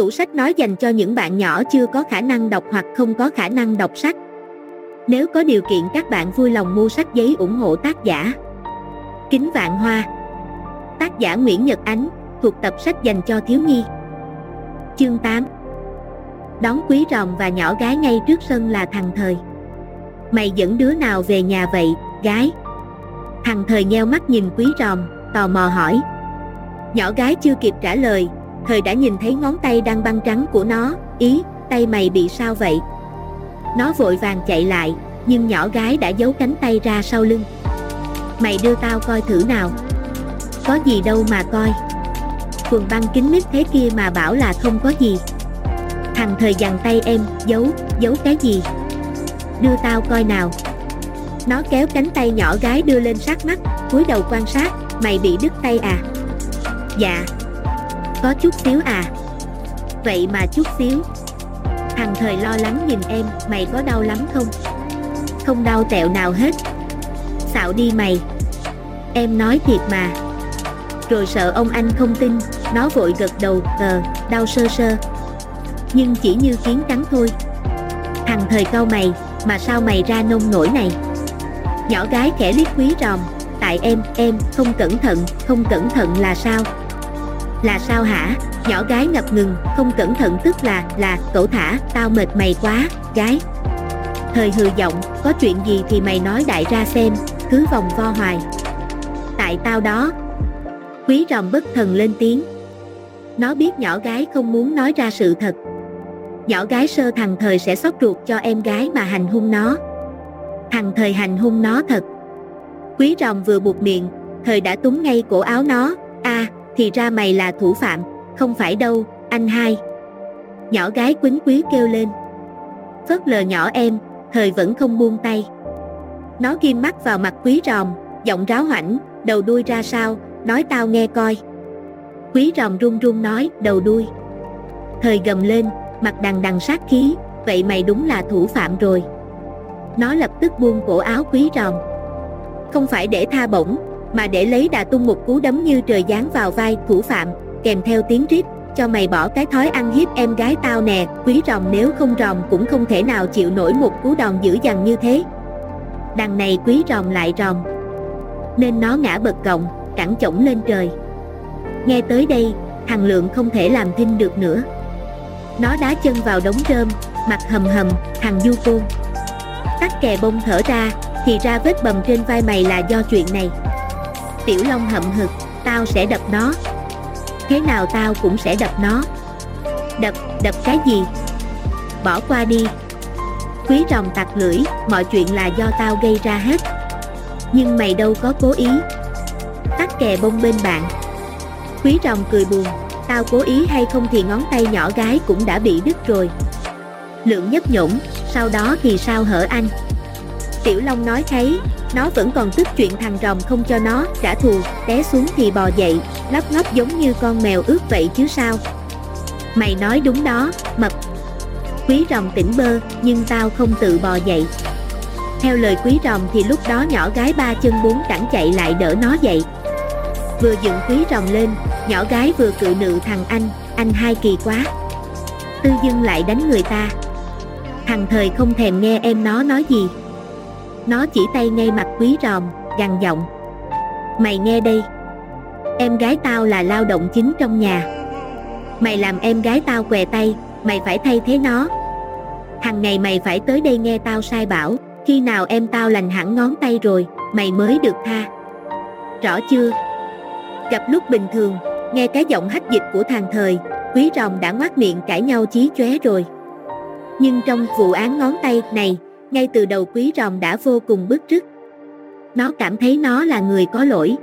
Tủ sách nói dành cho những bạn nhỏ chưa có khả năng đọc hoặc không có khả năng đọc sách. Nếu có điều kiện các bạn vui lòng mua sách giấy ủng hộ tác giả. Kính Vạn Hoa Tác giả Nguyễn Nhật Ánh, thuộc tập sách dành cho thiếu nhi. Chương 8 Đón quý ròm và nhỏ gái ngay trước sân là thằng thời. Mày dẫn đứa nào về nhà vậy, gái? Thằng thời nheo mắt nhìn quý ròm, tò mò hỏi. Nhỏ gái chưa kịp trả lời, thời đã nhìn thấy ngón tay đang băng trắng của nó, ý, tay mày bị sao vậy? Nó vội vàng chạy lại, nhưng nhỏ gái đã giấu cánh tay ra sau lưng. Mày đưa tao coi thử nào. Có gì đâu mà coi. Quần băng kính mít thế kia mà bảo là không có gì. Thằng thời dằn tay em, giấu, giấu cái gì? Đưa tao coi nào. Nó kéo cánh tay nhỏ gái đưa lên sát mắt, cúi đầu quan sát, mày bị đứt tay à? Dạ. Có chút xíu à? Vậy mà chút xíu. Thằng thời lo lắng nhìn em, mày có đau lắm không? Không đau tẹo nào hết. Xạo đi mày. Em nói thiệt mà. Rồi sợ ông anh không tin, nó vội gật đầu, ờ, đau sơ sơ. Nhưng chỉ như kiến cắn thôi. Thằng thời cau mày, mà sao mày ra nông nổi này? Nhỏ gái khẽ liếc quý ròm, tại em, em, không cẩn thận, không cẩn thận là sao? Là sao hả? Nhỏ gái ngập ngừng, không cẩn thận tức là, là, cậu thả, tao mệt mày quá, gái. Thời hừ giọng, có chuyện gì thì mày nói đại ra xem, cứ vòng vo hoài. Tại tao đó. Quý ròm bất thần lên tiếng. Nó biết nhỏ gái không muốn nói ra sự thật. Nhỏ gái sơ thằng thời sẽ xót ruột cho em gái mà hành hung nó. Thằng thời hành hung nó thật. Quý ròm vừa buộc miệng, thời đã túng ngay cổ áo nó, a thì ra mày là thủ phạm, không phải đâu, anh hai. Nhỏ gái quýnh quý kêu lên. Phớt lờ nhỏ em, thời vẫn không buông tay. Nó ghim mắt vào mặt quý ròm, giọng ráo hoảnh, đầu đuôi ra sao, nói tao nghe coi. Quý ròm run run nói, đầu đuôi. Thời gầm lên, mặt đằng đằng sát khí, vậy mày đúng là thủ phạm rồi. Nó lập tức buông cổ áo quý ròm. Không phải để tha bổng, mà để lấy đà tung một cú đấm như trời giáng vào vai thủ phạm, kèm theo tiếng rít, cho mày bỏ cái thói ăn hiếp em gái tao nè, quý rồng nếu không rồng cũng không thể nào chịu nổi một cú đòn dữ dằn như thế. Đằng này quý rồng lại rồng, nên nó ngã bật gọng, cẳng chổng lên trời. Nghe tới đây, thằng Lượng không thể làm thinh được nữa. Nó đá chân vào đống rơm, mặt hầm hầm, thằng du côn. Tắc kè bông thở ra, thì ra vết bầm trên vai mày là do chuyện này. Tiểu Long hậm hực, tao sẽ đập nó. Thế nào tao cũng sẽ đập nó. Đập, đập cái gì? Bỏ qua đi. Quý rồng tặc lưỡi, mọi chuyện là do tao gây ra hết. Nhưng mày đâu có cố ý. Tắt kè bông bên bạn. Quý rồng cười buồn, tao cố ý hay không thì ngón tay nhỏ gái cũng đã bị đứt rồi. Lượng nhấp nhổm, sau đó thì sao hở anh? Tiểu Long nói thấy, nó vẫn còn tức chuyện thằng rồng không cho nó trả thù, té xuống thì bò dậy, lóc ngóc giống như con mèo ướt vậy chứ sao. Mày nói đúng đó, mập. Quý rồng tỉnh bơ, nhưng tao không tự bò dậy. Theo lời quý rồng thì lúc đó nhỏ gái ba chân bốn cẳng chạy lại đỡ nó dậy. Vừa dựng quý rồng lên, nhỏ gái vừa cự nự thằng anh, anh hai kỳ quá. Tư dưng lại đánh người ta. Thằng thời không thèm nghe em nó nói gì. Nó chỉ tay ngay mặt quý ròm, gằn giọng. Mày nghe đây. Em gái tao là lao động chính trong nhà. Mày làm em gái tao què tay, mày phải thay thế nó. Hằng ngày mày phải tới đây nghe tao sai bảo, khi nào em tao lành hẳn ngón tay rồi, mày mới được tha. Rõ chưa? Gặp lúc bình thường, nghe cái giọng hách dịch của thằng thời, quý ròm đã ngoác miệng cãi nhau chí chóe rồi. Nhưng trong vụ án ngón tay này, ngay từ đầu quý ròm đã vô cùng bức rứt. Nó cảm thấy nó là người có lỗi.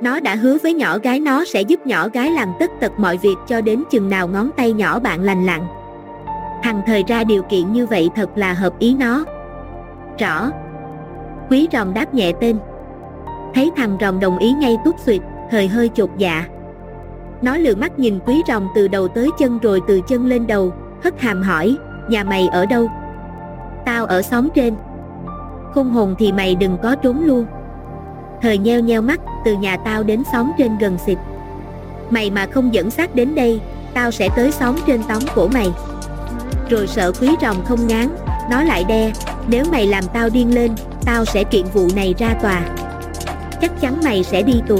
Nó đã hứa với nhỏ gái nó sẽ giúp nhỏ gái làm tất tật mọi việc cho đến chừng nào ngón tay nhỏ bạn lành lặn. Thằng thời ra điều kiện như vậy thật là hợp ý nó. Rõ. Quý ròm đáp nhẹ tên. Thấy thằng ròm đồng ý ngay tút xuyệt, thời hơi chột dạ. Nó lừa mắt nhìn quý ròm từ đầu tới chân rồi từ chân lên đầu, hất hàm hỏi, nhà mày ở đâu? Tao ở xóm trên Khung hồn thì mày đừng có trốn luôn Thời nheo nheo mắt Từ nhà tao đến xóm trên gần xịt Mày mà không dẫn xác đến đây tao sẽ tới xóm trên tóm cổ mày. Rồi sợ quý rồng không ngán, nó lại đe, nếu mày làm tao điên lên, tao sẽ kiện vụ này ra tòa. Chắc chắn mày sẽ đi tù.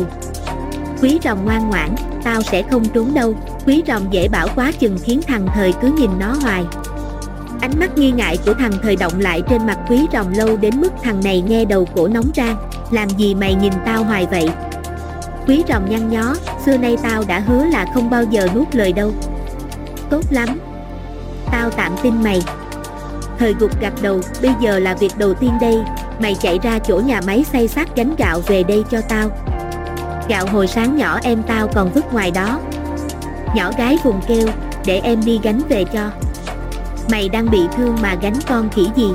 Quý rồng ngoan ngoãn, tao sẽ không trốn đâu, quý rồng dễ bảo quá chừng khiến thằng thời cứ nhìn nó hoài. Ánh mắt nghi ngại của thằng thời động lại trên mặt quý rồng lâu đến mức thằng này nghe đầu cổ nóng rang, làm gì mày nhìn tao hoài vậy? Quý rồng nhăn nhó, xưa nay tao đã hứa là không bao giờ nuốt lời đâu. Tốt lắm. Tao tạm tin mày. Thời gục gặt đầu, bây giờ là việc đầu tiên đây, mày chạy ra chỗ nhà máy xay sát gánh gạo về đây cho tao. Gạo hồi sáng nhỏ em tao còn vứt ngoài đó. Nhỏ gái vùng kêu, để em đi gánh về cho. Mày đang bị thương mà gánh con khỉ gì?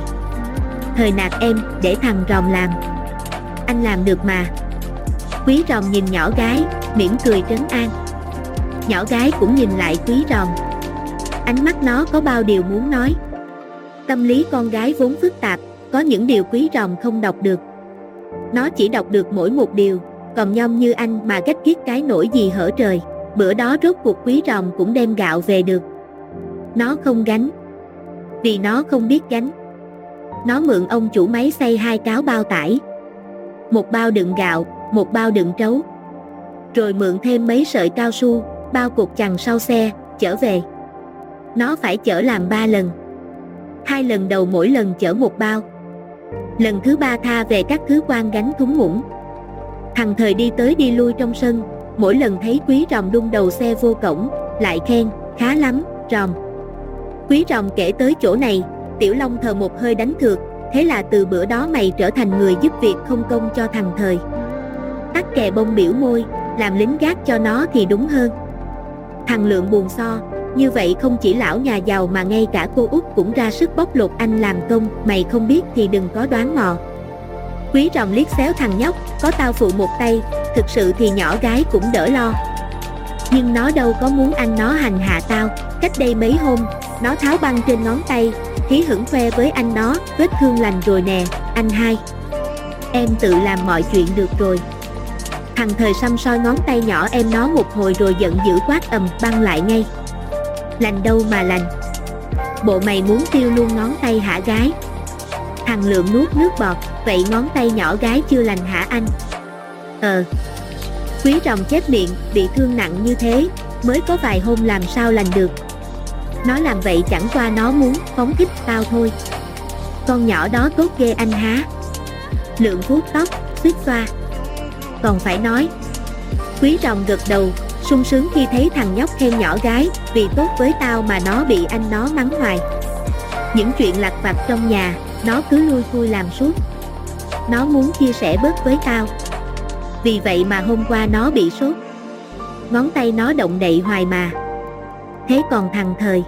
Thời nạt em, để thằng ròm làm. Anh làm được mà. Quý ròm nhìn nhỏ gái, mỉm cười trấn an. Nhỏ gái cũng nhìn lại quý ròm. Ánh mắt nó có bao điều muốn nói. Tâm lý con gái vốn phức tạp, có những điều quý ròm không đọc được. Nó chỉ đọc được mỗi một điều, còn nhom như anh mà gách kiết cái nổi gì hở trời. Bữa đó rốt cuộc quý ròm cũng đem gạo về được. Nó không gánh. Vì nó không biết gánh. Nó mượn ông chủ máy xay hai cáo bao tải. Một bao đựng gạo, một bao đựng trấu. Rồi mượn thêm mấy sợi cao su, bao cục chằng sau xe, chở về. Nó phải chở làm ba lần. Hai lần đầu mỗi lần chở một bao. Lần thứ ba tha về các thứ quan gánh thúng ngủng. Thằng thời đi tới đi lui trong sân, mỗi lần thấy quý ròm đung đầu xe vô cổng, lại khen, khá lắm, ròm. Quý rồng kể tới chỗ này, Tiểu Long thờ một hơi đánh thược, thế là từ bữa đó mày trở thành người giúp việc không công cho thằng thời. Tắc kè bông biểu môi, làm lính gác cho nó thì đúng hơn. Thằng Lượng buồn so, như vậy không chỉ lão nhà giàu mà ngay cả cô út cũng ra sức bóc lột anh làm công, mày không biết thì đừng có đoán mò. Quý rồng liếc xéo thằng nhóc, có tao phụ một tay, thực sự thì nhỏ gái cũng đỡ lo. Nhưng nó đâu có muốn anh nó hành hạ tao, cách đây mấy hôm, nó tháo băng trên ngón tay, khí hửng khoe với anh nó, vết thương lành rồi nè, anh hai. Em tự làm mọi chuyện được rồi. Thằng thời xăm soi ngón tay nhỏ em nó một hồi rồi giận dữ quát ầm băng lại ngay. Lành đâu mà lành. Bộ mày muốn tiêu luôn ngón tay hả gái? Thằng lượng nuốt nước bọt, vậy ngón tay nhỏ gái chưa lành hả anh? Ờ. Quý rồng chết miệng, bị thương nặng như thế, mới có vài hôm làm sao lành được. Nó làm vậy chẳng qua nó muốn phóng thích tao thôi. Con nhỏ đó tốt ghê anh há. Lượng vuốt tóc, suýt xoa. Còn phải nói. Quý rồng gật đầu, sung sướng khi thấy thằng nhóc khen nhỏ gái, vì tốt với tao mà nó bị anh nó mắng hoài. Những chuyện lặt vặt trong nhà, nó cứ lui thui làm suốt. Nó muốn chia sẻ bớt với tao. Vì vậy mà hôm qua nó bị sốt. Ngón tay nó động đậy hoài mà. Thế còn thằng thời.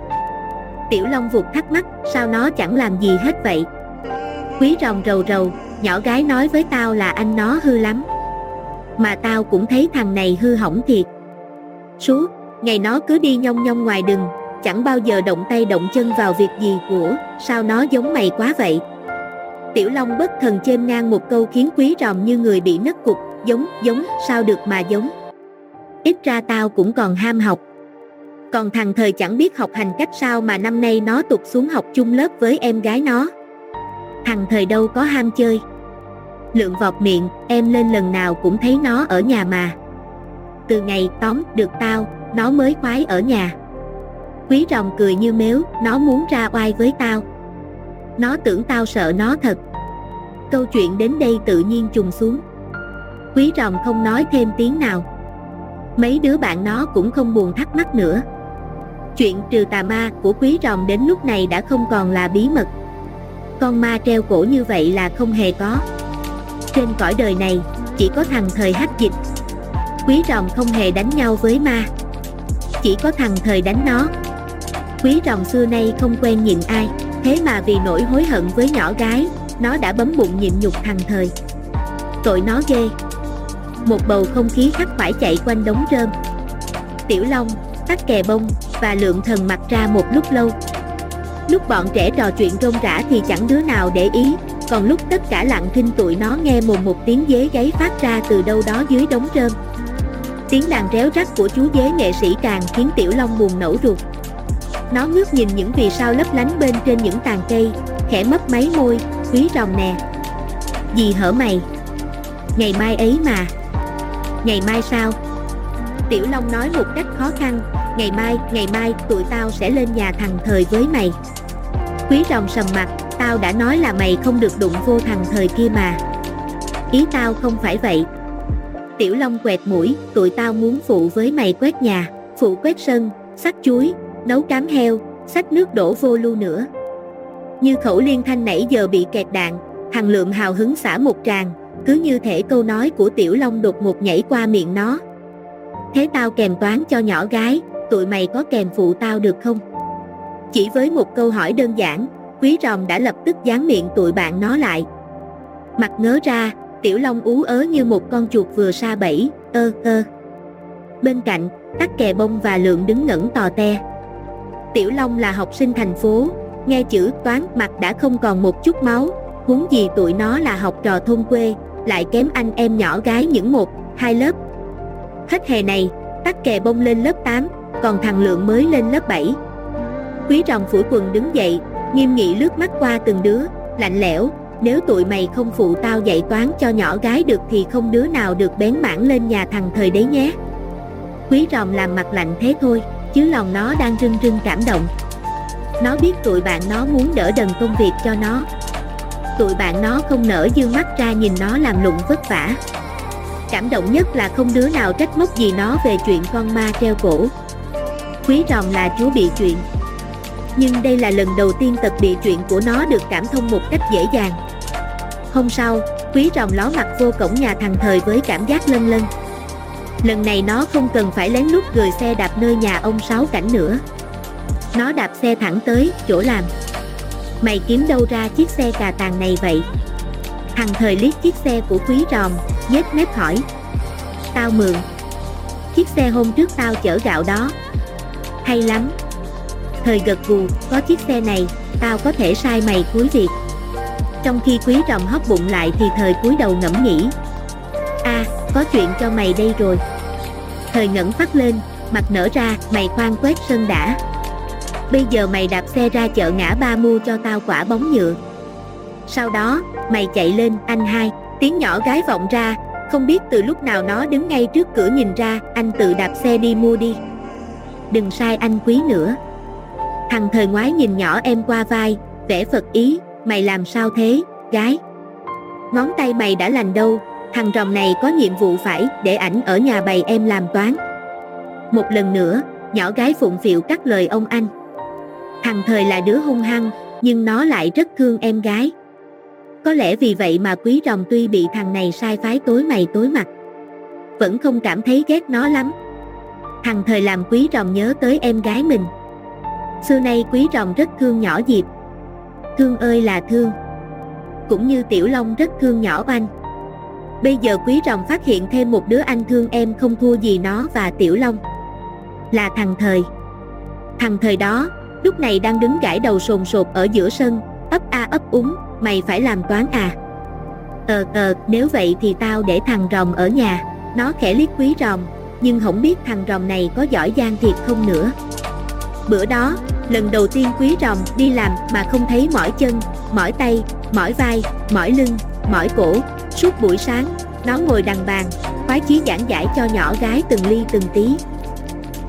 Tiểu Long vụt thắc mắc, sao nó chẳng làm gì hết vậy? Quý rồng rầu rầu, nhỏ gái nói với tao là anh nó hư lắm. Mà tao cũng thấy thằng này hư hỏng thiệt. Suốt, ngày nó cứ đi nhông nhông ngoài đường, chẳng bao giờ động tay động chân vào việc gì của, sao nó giống mày quá vậy? Tiểu Long bất thần chêm ngang một câu khiến quý ròm như người bị nứt cục, giống, giống, sao được mà giống. Ít ra tao cũng còn ham học. Còn thằng thời chẳng biết học hành cách sao mà năm nay nó tụt xuống học chung lớp với em gái nó. Thằng thời đâu có ham chơi. Lượng vọt miệng, em lên lần nào cũng thấy nó ở nhà mà. Từ ngày tóm được tao, nó mới khoái ở nhà. Quý rồng cười như mếu, nó muốn ra oai với tao. Nó tưởng tao sợ nó thật. Câu chuyện đến đây tự nhiên trùng xuống. Quý rồng không nói thêm tiếng nào. Mấy đứa bạn nó cũng không buồn thắc mắc nữa. Chuyện trừ tà ma của quý rồng đến lúc này đã không còn là bí mật. Con ma treo cổ như vậy là không hề có. Trên cõi đời này, chỉ có thằng thời hắc dịch. Quý rồng không hề đánh nhau với ma. Chỉ có thằng thời đánh nó. Quý rồng xưa nay không quen nhịn ai, thế mà vì nỗi hối hận với nhỏ gái, nó đã bấm bụng nhịn nhục thằng thời. Tội nó ghê. Một bầu không khí khắc phải chạy quanh đống rơm. Tiểu Long, tắc kè bông, và lượng thần mặt ra một lúc lâu. Lúc bọn trẻ trò chuyện rôm rã thì chẳng đứa nào để ý, còn lúc tất cả lặng thinh tụi nó nghe mồm một tiếng dế gáy phát ra từ đâu đó dưới đống rơm. Tiếng đàn réo rắt của chú dế nghệ sĩ càng khiến Tiểu Long buồn nổ ruột. Nó ngước nhìn những vì sao lấp lánh bên trên những tàn cây, khẽ mấp máy môi, quý rồng nè. Gì hở mày? Ngày mai ấy mà. Ngày mai sao? Tiểu Long nói một cách khó khăn, ngày mai, ngày mai tụi tao sẽ lên nhà thằng thời với mày. Quý rồng sầm mặt, tao đã nói là mày không được đụng vô thằng thời kia mà. Ý tao không phải vậy. Tiểu Long quẹt mũi, tụi tao muốn phụ với mày quét nhà, phụ quét sân, sắc chuối, nấu cám heo, xách nước đổ vô lu nữa. Như khẩu liên thanh nãy giờ bị kẹt đạn, thằng Lượm hào hứng xả một tràng, cứ như thể câu nói của Tiểu Long đột ngột nhảy qua miệng nó. Thế tao kèm toán cho nhỏ gái, tụi mày có kèm phụ tao được không? Chỉ với một câu hỏi đơn giản, Quý ròm đã lập tức dán miệng tụi bạn nó lại. Mặt ngớ ra, Tiểu Long ú ớ như một con chuột vừa sa bẫy, ơ ơ. Bên cạnh, tắc kè bông và lượng đứng ngẩn tò te. Tiểu Long là học sinh thành phố, nghe chữ toán mặt đã không còn một chút máu, huống gì tụi nó là học trò thôn quê, lại kém anh em nhỏ gái những một, hai lớp. Hết hè này, tắc kè bông lên lớp 8, còn thằng Lượng mới lên lớp 7. Quý rồng phủi quần đứng dậy, nghiêm nghị lướt mắt qua từng đứa, lạnh lẽo, nếu tụi mày không phụ tao dạy toán cho nhỏ gái được thì không đứa nào được bén mảng lên nhà thằng thời đấy nhé. Quý rồng làm mặt lạnh thế thôi, chứ lòng nó đang rưng rưng cảm động. Nó biết tụi bạn nó muốn đỡ đần công việc cho nó. Tụi bạn nó không nở dương mắt ra nhìn nó làm lụng vất vả. Cảm động nhất là không đứa nào trách móc gì nó về chuyện con ma treo cổ. Quý Ròm là chúa bị chuyện. Nhưng đây là lần đầu tiên tật bị chuyện của nó được cảm thông một cách dễ dàng. Hôm sau, quý Ròm ló mặt vô cổng nhà thằng thời với cảm giác lân lân. Lần này nó không cần phải lén lút gửi xe đạp nơi nhà ông Sáu Cảnh nữa. Nó đạp xe thẳng tới chỗ làm. Mày kiếm đâu ra chiếc xe cà tàng này vậy? Thằng thời liếc chiếc xe của quý ròm, nhếch mép hỏi. Tao mượn. Chiếc xe hôm trước tao chở gạo đó. Hay lắm. Thời gật gù, có chiếc xe này, tao có thể sai mày cuối việc. Trong khi quý rồng hóc bụng lại thì thời cúi đầu ngẫm nghĩ. a có chuyện cho mày đây rồi. Thời ngẩn phát lên, mặt nở ra, mày khoan quét sân đã. Bây giờ mày đạp xe ra chợ ngã ba mua cho tao quả bóng nhựa. Sau đó, mày chạy lên, anh hai, tiếng nhỏ gái vọng ra, không biết từ lúc nào nó đứng ngay trước cửa nhìn ra, anh tự đạp xe đi mua đi. Đừng sai anh quý nữa. Thằng thời ngoái nhìn nhỏ em qua vai, vẽ Phật ý, mày làm sao thế, gái? Ngón tay mày đã lành đâu, thằng rồng này có nhiệm vụ phải để ảnh ở nhà bày em làm toán. Một lần nữa, nhỏ gái phụng phịu cắt lời ông anh. Thằng thời là đứa hung hăng, nhưng nó lại rất thương em gái. Có lẽ vì vậy mà quý rồng tuy bị thằng này sai phái tối mày tối mặt, vẫn không cảm thấy ghét nó lắm. Hằng thời làm quý rồng nhớ tới em gái mình. Xưa nay quý rồng rất thương nhỏ Diệp. Thương ơi là thương. Cũng như Tiểu Long rất thương nhỏ Oanh. Bây giờ quý rồng phát hiện thêm một đứa anh thương em không thua gì nó và Tiểu Long. Là thằng thời. Thằng thời đó, lúc này đang đứng gãi đầu sồn sột ở giữa sân, ấp a ấp úng, mày phải làm toán à. Ờ ờ, nếu vậy thì tao để thằng rồng ở nhà, nó khẽ liếc quý rồng, nhưng không biết thằng rồng này có giỏi giang thiệt không nữa. Bữa đó, lần đầu tiên quý rồng đi làm mà không thấy mỏi chân, mỏi tay, mỏi vai, mỏi lưng, mỏi cổ, suốt buổi sáng, nó ngồi đằng bàn, khoái chí giảng giải cho nhỏ gái từng ly từng tí.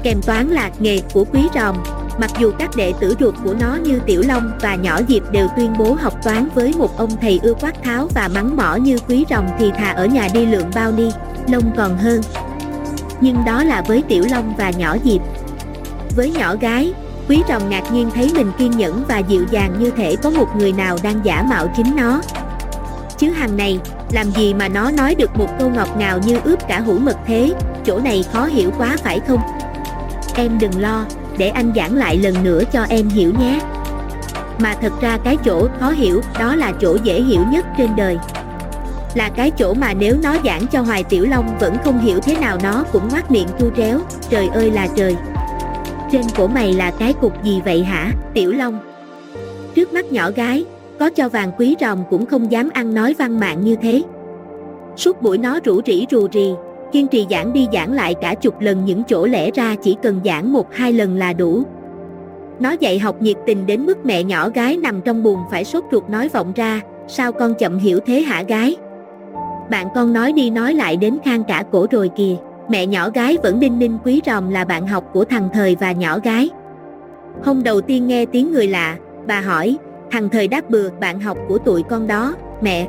Kèm toán là nghề của quý ròm, mặc dù các đệ tử ruột của nó như Tiểu Long và Nhỏ Diệp đều tuyên bố học toán với một ông thầy ưa quát tháo và mắng mỏ như quý rồng thì thà ở nhà đi lượm bao ni, lông còn hơn. Nhưng đó là với Tiểu Long và Nhỏ Diệp. Với nhỏ gái, quý rồng ngạc nhiên thấy mình kiên nhẫn và dịu dàng như thể có một người nào đang giả mạo chính nó. Chứ hàng này, làm gì mà nó nói được một câu ngọt ngào như ướp cả hũ mật thế, chỗ này khó hiểu quá phải không? Em đừng lo, để anh giảng lại lần nữa cho em hiểu nhé. Mà thật ra cái chỗ khó hiểu đó là chỗ dễ hiểu nhất trên đời. Là cái chỗ mà nếu nó giảng cho Hoài Tiểu Long vẫn không hiểu thế nào nó cũng ngoác miệng chu tréo, trời ơi là trời. Trên cổ mày là cái cục gì vậy hả, Tiểu Long? Trước mắt nhỏ gái, có cho vàng quý rồng cũng không dám ăn nói văn mạng như thế. Suốt buổi nó rủ rỉ rù rì, kiên trì giảng đi giảng lại cả chục lần những chỗ lẽ ra chỉ cần giảng một hai lần là đủ. Nó dạy học nhiệt tình đến mức mẹ nhỏ gái nằm trong buồn phải sốt ruột nói vọng ra, sao con chậm hiểu thế hả gái? Bạn con nói đi nói lại đến khang cả cổ rồi kìa, mẹ nhỏ gái vẫn đinh ninh quý ròm là bạn học của thằng thời và nhỏ gái. Hôm đầu tiên nghe tiếng người lạ, bà hỏi, thằng thời đáp bừa bạn học của tụi con đó, mẹ.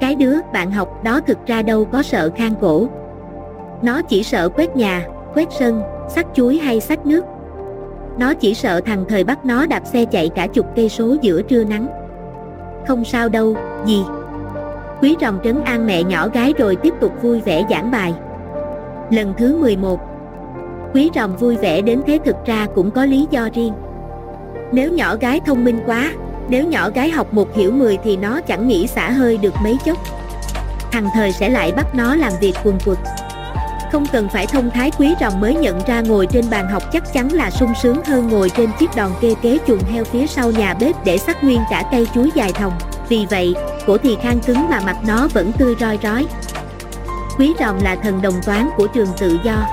Cái đứa bạn học đó thực ra đâu có sợ khang cổ. Nó chỉ sợ quét nhà, quét sân, sắt chuối hay sắt nước. Nó chỉ sợ thằng thời bắt nó đạp xe chạy cả chục cây số giữa trưa nắng. Không sao đâu, gì. Quý rồng trấn an mẹ nhỏ gái rồi tiếp tục vui vẻ giảng bài. Lần thứ 11 Quý rồng vui vẻ đến thế thực ra cũng có lý do riêng. Nếu nhỏ gái thông minh quá, nếu nhỏ gái học một hiểu 10 thì nó chẳng nghĩ xả hơi được mấy chốc. Thằng thời sẽ lại bắt nó làm việc quần quật. Không cần phải thông thái quý rồng mới nhận ra ngồi trên bàn học chắc chắn là sung sướng hơn ngồi trên chiếc đòn kê kế chuồng heo phía sau nhà bếp để sắc nguyên cả cây chuối dài thòng. Vì vậy, cổ thì khang cứng mà mặt nó vẫn tươi roi rói. Quý rồng là thần đồng toán của trường tự do.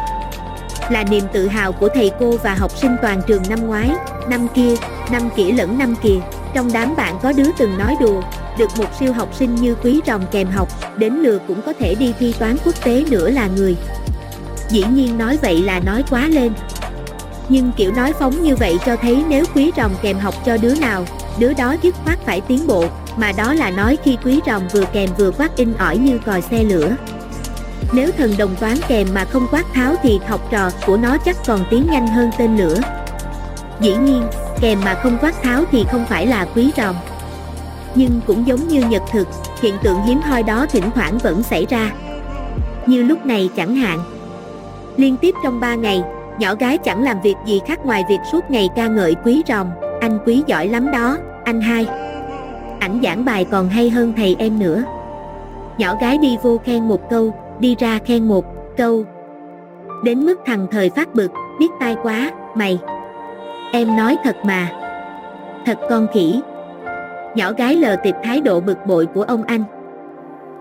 Là niềm tự hào của thầy cô và học sinh toàn trường năm ngoái, năm kia, năm kỹ lẫn năm kìa. Trong đám bạn có đứa từng nói đùa, được một siêu học sinh như quý rồng kèm học, đến lừa cũng có thể đi thi toán quốc tế nữa là người. Dĩ nhiên nói vậy là nói quá lên. Nhưng kiểu nói phóng như vậy cho thấy nếu quý rồng kèm học cho đứa nào, đứa đó dứt khoát phải tiến bộ, mà đó là nói khi quý rồng vừa kèm vừa quát in ỏi như còi xe lửa. Nếu thần đồng toán kèm mà không quát tháo thì học trò của nó chắc còn tiến nhanh hơn tên lửa. Dĩ nhiên, kèm mà không quát tháo thì không phải là quý rồng. Nhưng cũng giống như nhật thực, hiện tượng hiếm hoi đó thỉnh thoảng vẫn xảy ra. Như lúc này chẳng hạn. Liên tiếp trong 3 ngày, nhỏ gái chẳng làm việc gì khác ngoài việc suốt ngày ca ngợi quý rồng, anh quý giỏi lắm đó, anh hai. Ảnh giảng bài còn hay hơn thầy em nữa. Nhỏ gái đi vô khen một câu, đi ra khen một câu. Đến mức thằng thời phát bực, biết tai quá, mày. Em nói thật mà. Thật con khỉ. Nhỏ gái lờ tịp thái độ bực bội của ông anh.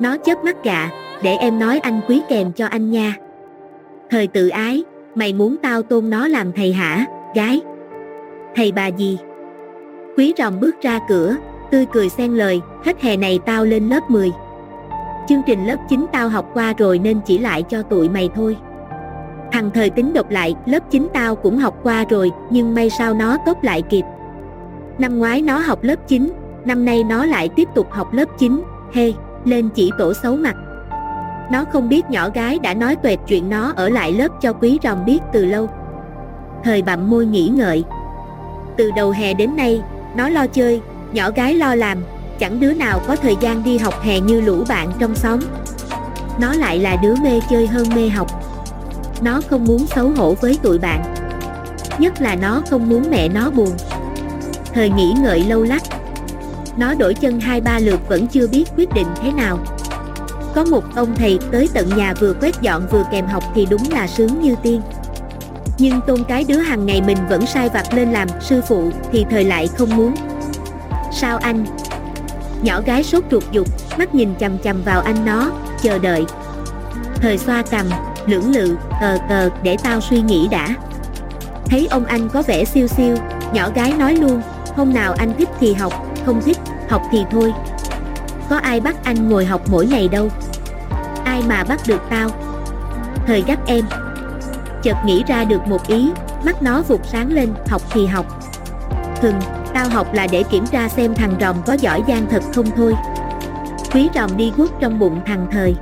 Nó chớp mắt gạ, để em nói anh quý kèm cho anh nha. Thời tự ái, mày muốn tao tôn nó làm thầy hả, gái? Thầy bà gì? Quý rồng bước ra cửa, tươi cười xen lời, hết hè này tao lên lớp 10. Chương trình lớp 9 tao học qua rồi nên chỉ lại cho tụi mày thôi. Thằng thời tính độc lại, lớp 9 tao cũng học qua rồi, nhưng may sao nó tốt lại kịp. Năm ngoái nó học lớp 9, năm nay nó lại tiếp tục học lớp 9, hê, hey, lên chỉ tổ xấu mặt. Nó không biết nhỏ gái đã nói tuệt chuyện nó ở lại lớp cho quý rồng biết từ lâu. Thời bặm môi nghĩ ngợi. Từ đầu hè đến nay, nó lo chơi, nhỏ gái lo làm, chẳng đứa nào có thời gian đi học hè như lũ bạn trong xóm. Nó lại là đứa mê chơi hơn mê học. Nó không muốn xấu hổ với tụi bạn. Nhất là nó không muốn mẹ nó buồn. Thời nghĩ ngợi lâu lắc. Nó đổi chân hai ba lượt vẫn chưa biết quyết định thế nào. Có một ông thầy tới tận nhà vừa quét dọn vừa kèm học thì đúng là sướng như tiên. Nhưng tôn cái đứa hàng ngày mình vẫn sai vặt lên làm sư phụ thì thời lại không muốn. Sao anh? Nhỏ gái sốt ruột dục, mắt nhìn chầm chầm vào anh nó, chờ đợi. Thời xoa cầm, lưỡng lự, cờ cờ để tao suy nghĩ đã. Thấy ông anh có vẻ siêu siêu, nhỏ gái nói luôn, hôm nào anh thích thì học, không thích, học thì thôi. Có ai bắt anh ngồi học mỗi ngày đâu. Ai mà bắt được tao. Thời gắt em. Chợt nghĩ ra được một ý, mắt nó vụt sáng lên, học thì học. Hừng, tao học là để kiểm tra xem thằng rồng có giỏi giang thật không thôi. Quý rồng đi guốc trong bụng thằng thời.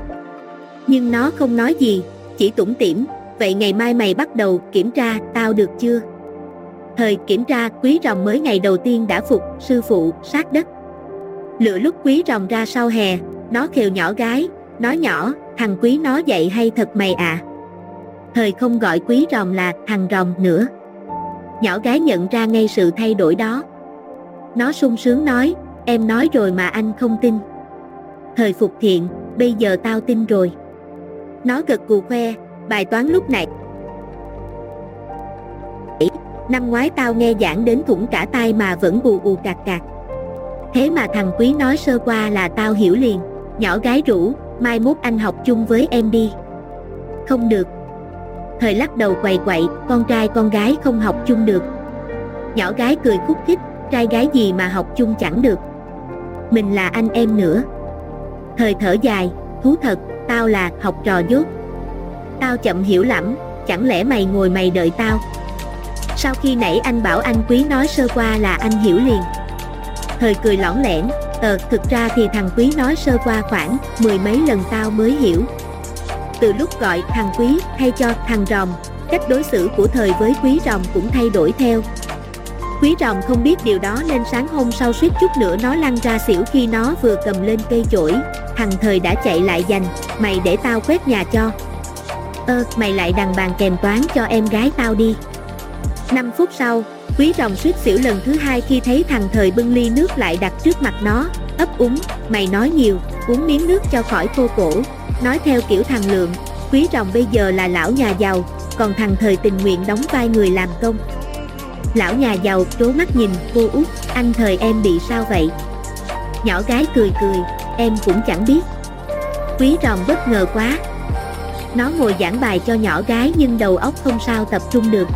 Nhưng nó không nói gì, chỉ tủm tỉm, vậy ngày mai mày bắt đầu kiểm tra, tao được chưa? Thời kiểm tra, quý rồng mới ngày đầu tiên đã phục, sư phụ, sát đất. Lựa lúc quý rồng ra sau hè, nó khều nhỏ gái, nói nhỏ, thằng quý nó dạy hay thật mày à. Thời không gọi quý rồng là thằng rồng nữa. Nhỏ gái nhận ra ngay sự thay đổi đó. Nó sung sướng nói, em nói rồi mà anh không tin. Thời phục thiện, bây giờ tao tin rồi. Nó gật cù khoe, bài toán lúc này. Năm ngoái tao nghe giảng đến thủng cả tai mà vẫn bù ù cạc cạc. Thế mà thằng quý nói sơ qua là tao hiểu liền, nhỏ gái rủ, mai mốt anh học chung với em đi. Không được. Thời lắc đầu quầy quậy, con trai con gái không học chung được. Nhỏ gái cười khúc khích, trai gái gì mà học chung chẳng được. Mình là anh em nữa. Thời thở dài, thú thật, tao là học trò dốt. Tao chậm hiểu lắm, chẳng lẽ mày ngồi mày đợi tao? Sau khi nãy anh bảo anh quý nói sơ qua là anh hiểu liền. Thời cười lõng lẻn, ờ, thực ra thì thằng quý nói sơ qua khoảng mười mấy lần tao mới hiểu. Từ lúc gọi thằng quý thay cho thằng ròm, cách đối xử của thời với quý ròm cũng thay đổi theo. Quý ròm không biết điều đó nên sáng hôm sau suýt chút nữa nó lăn ra xỉu khi nó vừa cầm lên cây chổi. Thằng thời đã chạy lại giành, mày để tao quét nhà cho. Ơ, mày lại đằng bàn kèm toán cho em gái tao đi. 5 phút sau, quý rồng suýt xỉu lần thứ hai khi thấy thằng thời bưng ly nước lại đặt trước mặt nó, ấp úng, mày nói nhiều, uống miếng nước cho khỏi khô cổ. Nói theo kiểu thằng lượng, quý rồng bây giờ là lão nhà giàu, còn thằng thời tình nguyện đóng vai người làm công. Lão nhà giàu trố mắt nhìn, cô út, anh thời em bị sao vậy? Nhỏ gái cười cười, em cũng chẳng biết. Quý rồng bất ngờ quá. Nó ngồi giảng bài cho nhỏ gái nhưng đầu óc không sao tập trung được,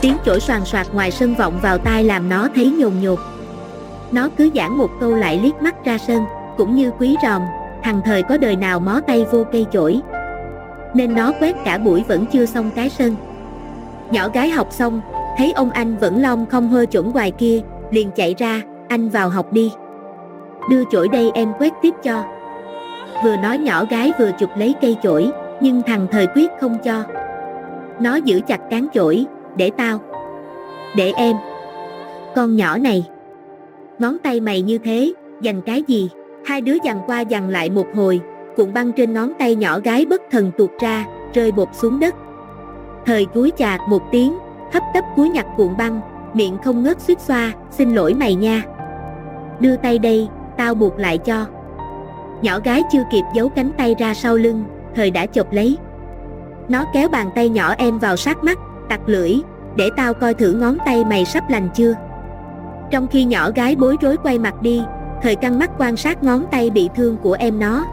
Tiếng chổi soàn soạt ngoài sân vọng vào tai làm nó thấy nhồn nhột. Nó cứ giảng một câu lại liếc mắt ra sân, cũng như quý ròm, thằng thời có đời nào mó tay vô cây chổi. Nên nó quét cả buổi vẫn chưa xong cái sân. Nhỏ gái học xong, thấy ông anh vẫn long không hơ chuẩn ngoài kia, liền chạy ra, anh vào học đi. Đưa chổi đây em quét tiếp cho. Vừa nói nhỏ gái vừa chụp lấy cây chổi, nhưng thằng thời quyết không cho. Nó giữ chặt cán chổi, để tao Để em Con nhỏ này Ngón tay mày như thế, dành cái gì? Hai đứa dằn qua dằn lại một hồi Cuộn băng trên ngón tay nhỏ gái bất thần tuột ra, rơi bột xuống đất. Thời cúi chạc một tiếng, hấp tấp cúi nhặt cuộn băng Miệng không ngớt suýt xoa, xin lỗi mày nha. Đưa tay đây, tao buộc lại cho. Nhỏ gái chưa kịp giấu cánh tay ra sau lưng, thời đã chộp lấy. Nó kéo bàn tay nhỏ em vào sát mắt, tặc lưỡi, để tao coi thử ngón tay mày sắp lành chưa. Trong khi nhỏ gái bối rối quay mặt đi, thời căng mắt quan sát ngón tay bị thương của em nó.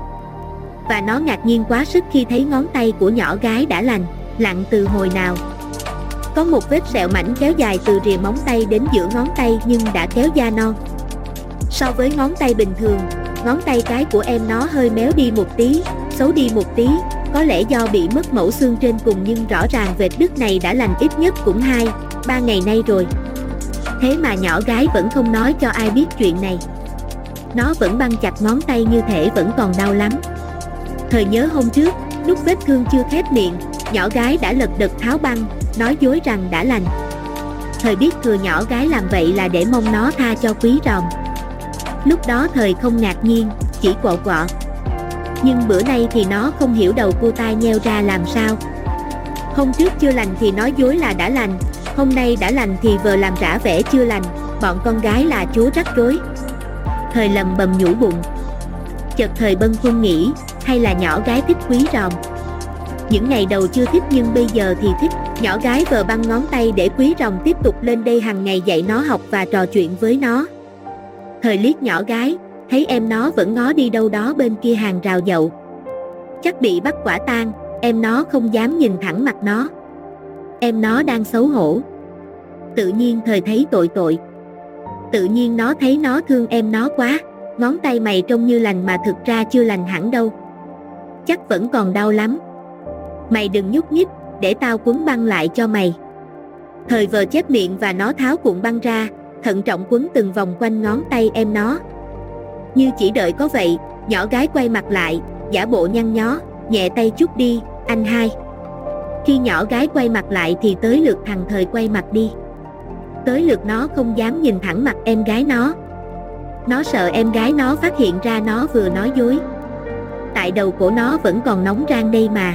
Và nó ngạc nhiên quá sức khi thấy ngón tay của nhỏ gái đã lành, lặng từ hồi nào. Có một vết sẹo mảnh kéo dài từ rìa móng tay đến giữa ngón tay nhưng đã kéo da non. So với ngón tay bình thường, ngón tay cái của em nó hơi méo đi một tí, xấu đi một tí, có lẽ do bị mất mẫu xương trên cùng nhưng rõ ràng vệt đứt này đã lành ít nhất cũng hai, ba ngày nay rồi. Thế mà nhỏ gái vẫn không nói cho ai biết chuyện này. Nó vẫn băng chặt ngón tay như thể vẫn còn đau lắm. Thời nhớ hôm trước, lúc vết thương chưa khép miệng, nhỏ gái đã lật đật tháo băng, nói dối rằng đã lành. Thời biết thừa nhỏ gái làm vậy là để mong nó tha cho quý ròm. Lúc đó thời không ngạc nhiên, chỉ quọ quọ, nhưng bữa nay thì nó không hiểu đầu cô tai nheo ra làm sao Hôm trước chưa lành thì nói dối là đã lành Hôm nay đã lành thì vờ làm rã vẻ chưa lành Bọn con gái là chúa rắc rối Thời lầm bầm nhủ bụng Chợt thời bân khuâng nghĩ Hay là nhỏ gái thích quý ròm Những ngày đầu chưa thích nhưng bây giờ thì thích Nhỏ gái vờ băng ngón tay để quý rồng tiếp tục lên đây hàng ngày dạy nó học và trò chuyện với nó Thời liếc nhỏ gái thấy em nó vẫn ngó đi đâu đó bên kia hàng rào dậu. Chắc bị bắt quả tang, em nó không dám nhìn thẳng mặt nó. Em nó đang xấu hổ. Tự nhiên thời thấy tội tội. Tự nhiên nó thấy nó thương em nó quá, ngón tay mày trông như lành mà thực ra chưa lành hẳn đâu. Chắc vẫn còn đau lắm. Mày đừng nhúc nhích, để tao quấn băng lại cho mày. Thời vờ chép miệng và nó tháo cuộn băng ra, thận trọng quấn từng vòng quanh ngón tay em nó. Như chỉ đợi có vậy, nhỏ gái quay mặt lại, giả bộ nhăn nhó, nhẹ tay chút đi, anh hai. Khi nhỏ gái quay mặt lại thì tới lượt thằng thời quay mặt đi. Tới lượt nó không dám nhìn thẳng mặt em gái nó. Nó sợ em gái nó phát hiện ra nó vừa nói dối. Tại đầu của nó vẫn còn nóng rang đây mà.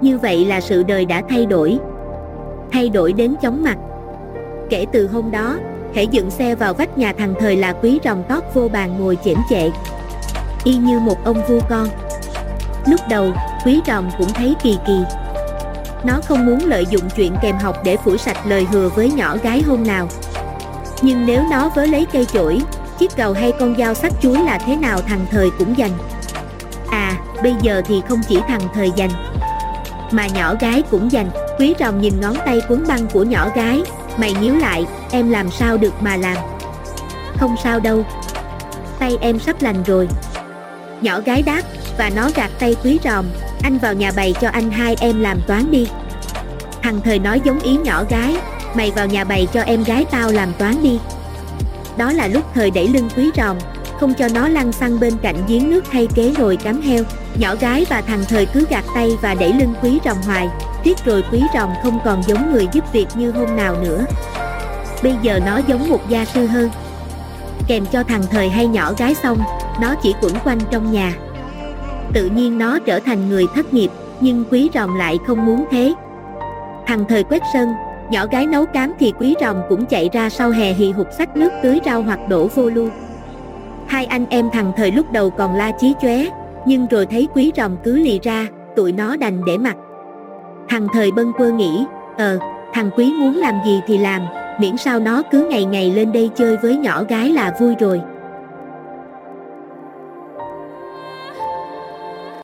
Như vậy là sự đời đã thay đổi. Thay đổi đến chóng mặt. Kể từ hôm đó, hãy dựng xe vào vách nhà thằng thời là quý rồng tóc vô bàn ngồi chễm chệ y như một ông vua con lúc đầu quý rồng cũng thấy kỳ kỳ nó không muốn lợi dụng chuyện kèm học để phủi sạch lời hừa với nhỏ gái hôm nào nhưng nếu nó với lấy cây chổi chiếc cầu hay con dao sắc chuối là thế nào thằng thời cũng dành à bây giờ thì không chỉ thằng thời dành mà nhỏ gái cũng dành. Quý ròm nhìn ngón tay cuốn băng của nhỏ gái, mày nhíu lại, em làm sao được mà làm. Không sao đâu. Tay em sắp lành rồi. Nhỏ gái đáp, và nó gạt tay quý ròm, anh vào nhà bày cho anh hai em làm toán đi. Thằng thời nói giống ý nhỏ gái, mày vào nhà bày cho em gái tao làm toán đi. Đó là lúc thời đẩy lưng quý ròm, không cho nó lăn xăng bên cạnh giếng nước thay kế rồi cắm heo. Nhỏ gái và thằng thời cứ gạt tay và đẩy lưng quý ròm hoài, Riết rồi quý rồng không còn giống người giúp việc như hôm nào nữa Bây giờ nó giống một gia sư hơn Kèm cho thằng thời hay nhỏ gái xong Nó chỉ quẩn quanh trong nhà Tự nhiên nó trở thành người thất nghiệp Nhưng quý ròm lại không muốn thế. Thằng thời quét sân Nhỏ gái nấu cám thì quý ròm cũng chạy ra sau hè hì hục sách nước tưới rau hoặc đổ vô luôn Hai anh em thằng thời lúc đầu còn la chí chóe Nhưng rồi thấy quý ròm cứ lì ra Tụi nó đành để mặc. Thằng thời bân quơ nghĩ, ờ, thằng quý muốn làm gì thì làm, miễn sao nó cứ ngày ngày lên đây chơi với nhỏ gái là vui rồi.